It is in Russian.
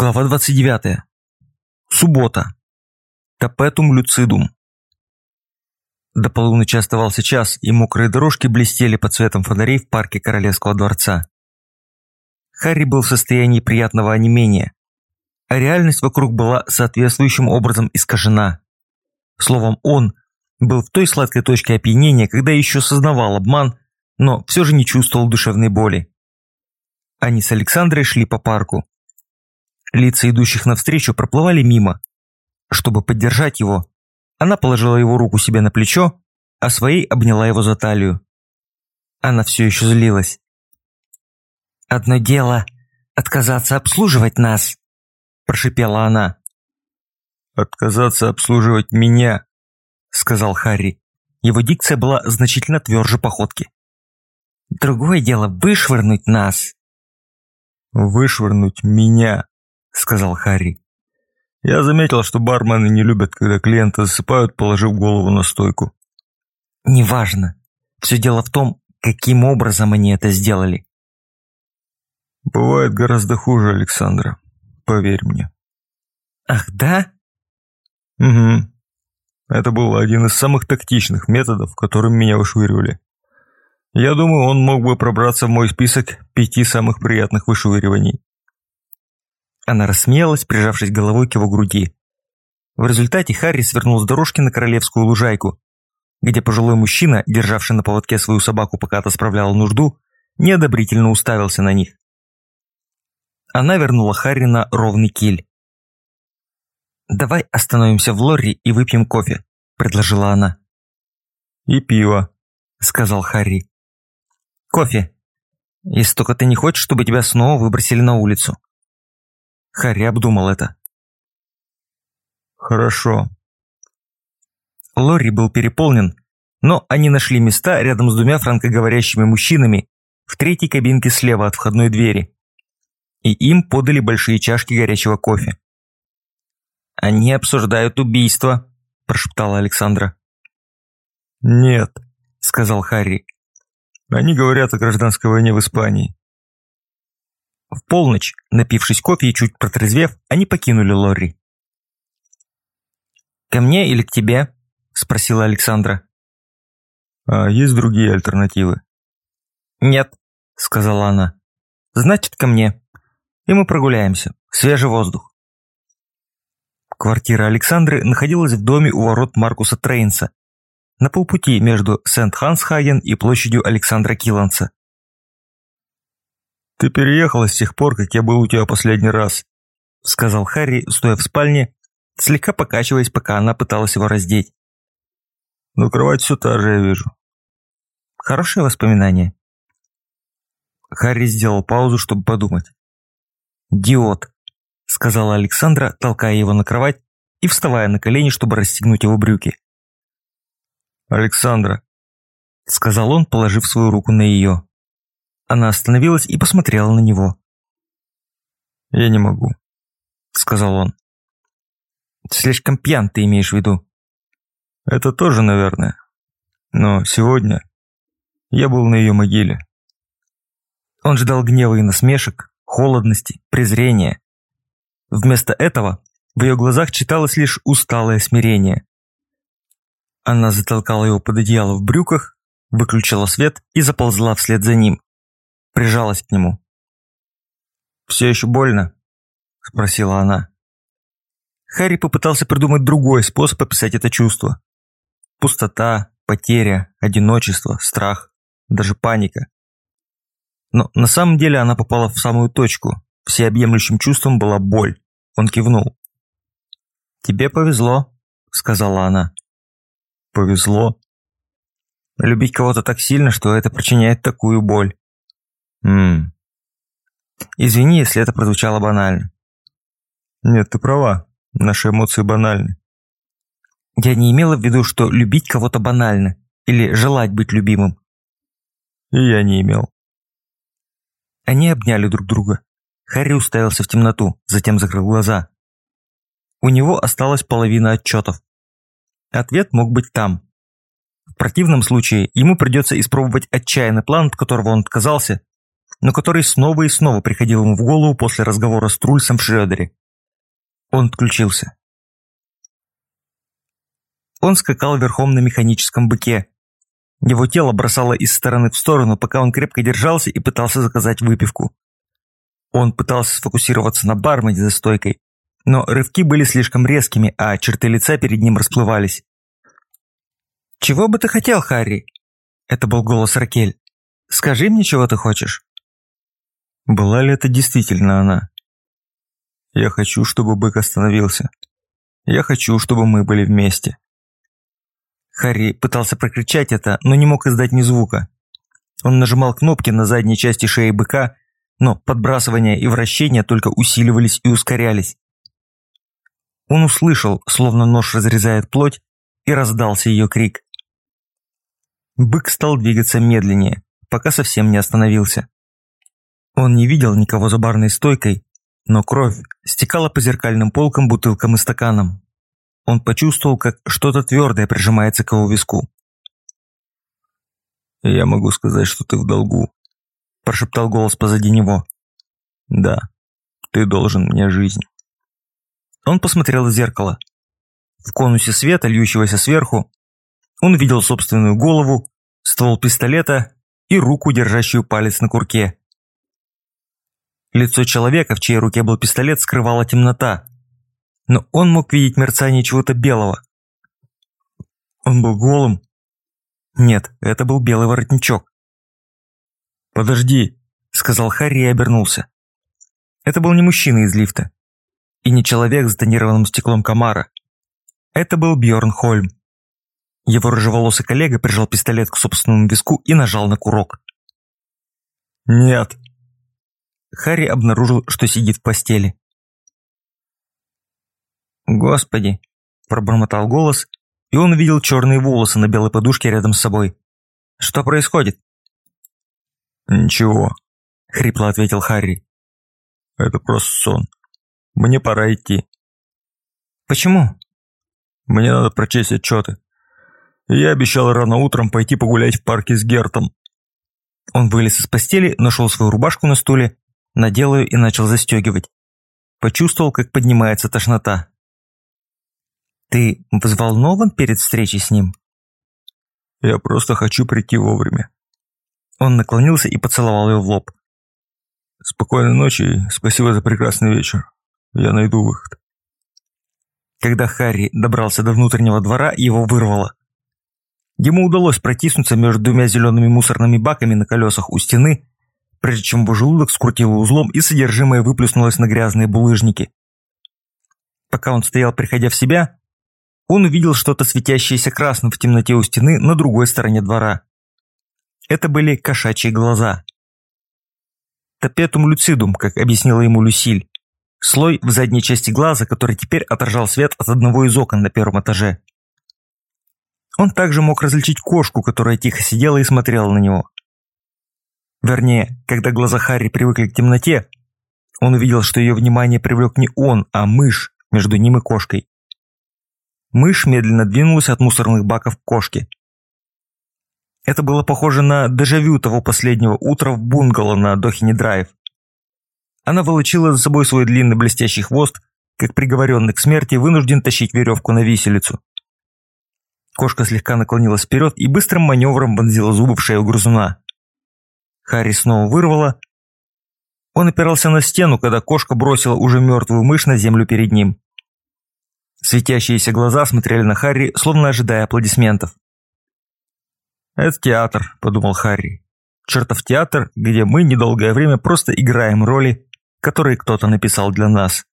Глава 29. Суббота. Тапетум люцидум. До полуночи оставался час, и мокрые дорожки блестели под цветом фонарей в парке Королевского дворца. Харри был в состоянии приятного онемения, а реальность вокруг была соответствующим образом искажена. Словом, он был в той сладкой точке опьянения, когда еще сознавал обман, но все же не чувствовал душевной боли. Они с Александрой шли по парку. Лица идущих навстречу проплывали мимо. Чтобы поддержать его, она положила его руку себе на плечо, а своей обняла его за талию. Она все еще злилась. «Одно дело – отказаться обслуживать нас», – прошипела она. «Отказаться обслуживать меня», – сказал Харри. Его дикция была значительно тверже походки. «Другое дело – вышвырнуть нас». «Вышвырнуть меня», – сказал Харри. «Я заметил, что бармены не любят, когда клиенты засыпают, положив голову на стойку». «Неважно. Все дело в том, каким образом они это сделали». «Бывает гораздо хуже, Александра. Поверь мне». «Ах, да?» «Угу. Это был один из самых тактичных методов, которым меня вышвыривали. Я думаю, он мог бы пробраться в мой список пяти самых приятных вышвыриваний. Она рассмеялась, прижавшись головой к его груди. В результате Харри свернул с дорожки на королевскую лужайку, где пожилой мужчина, державший на поводке свою собаку, пока та справляла нужду, неодобрительно уставился на них. Она вернула Харри на ровный киль. «Давай остановимся в лорри и выпьем кофе», – предложила она. «И пиво», – сказал Харри. «Кофе. Если только ты не хочешь, чтобы тебя снова выбросили на улицу». Харри обдумал это. «Хорошо». Лорри был переполнен, но они нашли места рядом с двумя франкоговорящими мужчинами в третьей кабинке слева от входной двери. И им подали большие чашки горячего кофе. «Они обсуждают убийство», – прошептала Александра. «Нет», – сказал Харри. «Они говорят о гражданской войне в Испании. В полночь, напившись кофе и чуть протрезвев, они покинули Лорри. «Ко мне или к тебе?» – спросила Александра. «А есть другие альтернативы?» «Нет», – сказала она. «Значит, ко мне. И мы прогуляемся. Свежий воздух». Квартира Александры находилась в доме у ворот Маркуса Трейнса, на полпути между Сент-Хансхаген и площадью Александра Килланса. «Ты переехала с тех пор, как я был у тебя последний раз», сказал Харри, стоя в спальне, слегка покачиваясь, пока она пыталась его раздеть. «Но кровать все та же, я вижу». «Хорошее воспоминание». Харри сделал паузу, чтобы подумать. «Диод», — сказала Александра, толкая его на кровать и вставая на колени, чтобы расстегнуть его брюки. «Александра», — сказал он, положив свою руку на ее. Она остановилась и посмотрела на него. «Я не могу», — сказал он. «Слишком пьян, ты имеешь в виду?» «Это тоже, наверное. Но сегодня я был на ее могиле». Он ждал гнева и насмешек, холодности, презрения. Вместо этого в ее глазах читалось лишь усталое смирение. Она затолкала его под одеяло в брюках, выключила свет и заползла вслед за ним прижалась к нему. «Все еще больно?» – спросила она. Харри попытался придумать другой способ описать это чувство. Пустота, потеря, одиночество, страх, даже паника. Но на самом деле она попала в самую точку. Всеобъемлющим чувством была боль. Он кивнул. «Тебе повезло», – сказала она. «Повезло?» Любить кого-то так сильно, что это причиняет такую боль. Ммм. Извини, если это прозвучало банально. Нет, ты права. Наши эмоции банальны. Я не имела в виду, что любить кого-то банально. Или желать быть любимым. И я не имел. Они обняли друг друга. Харри уставился в темноту, затем закрыл глаза. У него осталась половина отчетов. Ответ мог быть там. В противном случае ему придется испробовать отчаянный план, от которого он отказался, но который снова и снова приходил ему в голову после разговора с Трульсом в Шрёдере. Он отключился. Он скакал верхом на механическом быке. Его тело бросало из стороны в сторону, пока он крепко держался и пытался заказать выпивку. Он пытался сфокусироваться на бармене за стойкой, но рывки были слишком резкими, а черты лица перед ним расплывались. «Чего бы ты хотел, Харри?» Это был голос Ракель. «Скажи мне, чего ты хочешь?» Была ли это действительно она? Я хочу, чтобы бык остановился. Я хочу, чтобы мы были вместе. Харри пытался прокричать это, но не мог издать ни звука. Он нажимал кнопки на задней части шеи быка, но подбрасывания и вращения только усиливались и ускорялись. Он услышал, словно нож разрезает плоть, и раздался ее крик. Бык стал двигаться медленнее, пока совсем не остановился. Он не видел никого за барной стойкой, но кровь стекала по зеркальным полкам, бутылкам и стаканам. Он почувствовал, как что-то твердое прижимается к его виску. «Я могу сказать, что ты в долгу», – прошептал голос позади него. «Да, ты должен мне жизнь». Он посмотрел в зеркало. В конусе света, льющегося сверху, он видел собственную голову, ствол пистолета и руку, держащую палец на курке. Лицо человека, в чьей руке был пистолет, скрывала темнота. Но он мог видеть мерцание чего-то белого. Он был голым? Нет, это был белый воротничок. «Подожди», — сказал Харри и обернулся. Это был не мужчина из лифта. И не человек с тонированным стеклом комара. Это был Бьорн Хольм. Его рыжеволосый коллега прижал пистолет к собственному виску и нажал на курок. «Нет», Харри обнаружил, что сидит в постели. «Господи!» – пробормотал голос, и он увидел черные волосы на белой подушке рядом с собой. «Что происходит?» «Ничего», – хрипло ответил Харри. «Это просто сон. Мне пора идти». «Почему?» «Мне надо прочесть отчеты. Я обещал рано утром пойти погулять в парке с Гертом». Он вылез из постели, нашел свою рубашку на стуле надел ее и начал застегивать. Почувствовал, как поднимается тошнота. «Ты взволнован перед встречей с ним?» «Я просто хочу прийти вовремя». Он наклонился и поцеловал ее в лоб. «Спокойной ночи и спасибо за прекрасный вечер. Я найду выход». Когда Харри добрался до внутреннего двора, его вырвало. Ему удалось протиснуться между двумя зелеными мусорными баками на колесах у стены прежде чем его желудок скрутило узлом и содержимое выплеснулось на грязные булыжники. Пока он стоял, приходя в себя, он увидел что-то светящееся красным в темноте у стены на другой стороне двора. Это были кошачьи глаза. Топетум люцидум, как объяснила ему Люсиль. Слой в задней части глаза, который теперь отражал свет от одного из окон на первом этаже. Он также мог различить кошку, которая тихо сидела и смотрела на него. Вернее, когда глаза Харри привыкли к темноте, он увидел, что ее внимание привлек не он, а мышь между ним и кошкой. Мышь медленно двинулась от мусорных баков к кошке. Это было похоже на дежавю того последнего утра в бунгало на Дохини-драйв. Она волочила за собой свой длинный блестящий хвост, как приговоренный к смерти вынужден тащить веревку на виселицу. Кошка слегка наклонилась вперед и быстрым маневром вонзила зубы в шею грызуна. Харри снова вырвало. Он опирался на стену, когда кошка бросила уже мертвую мышь на землю перед ним. Светящиеся глаза смотрели на Харри, словно ожидая аплодисментов. «Это театр», – подумал Харри. «Чертов театр, где мы недолгое время просто играем роли, которые кто-то написал для нас».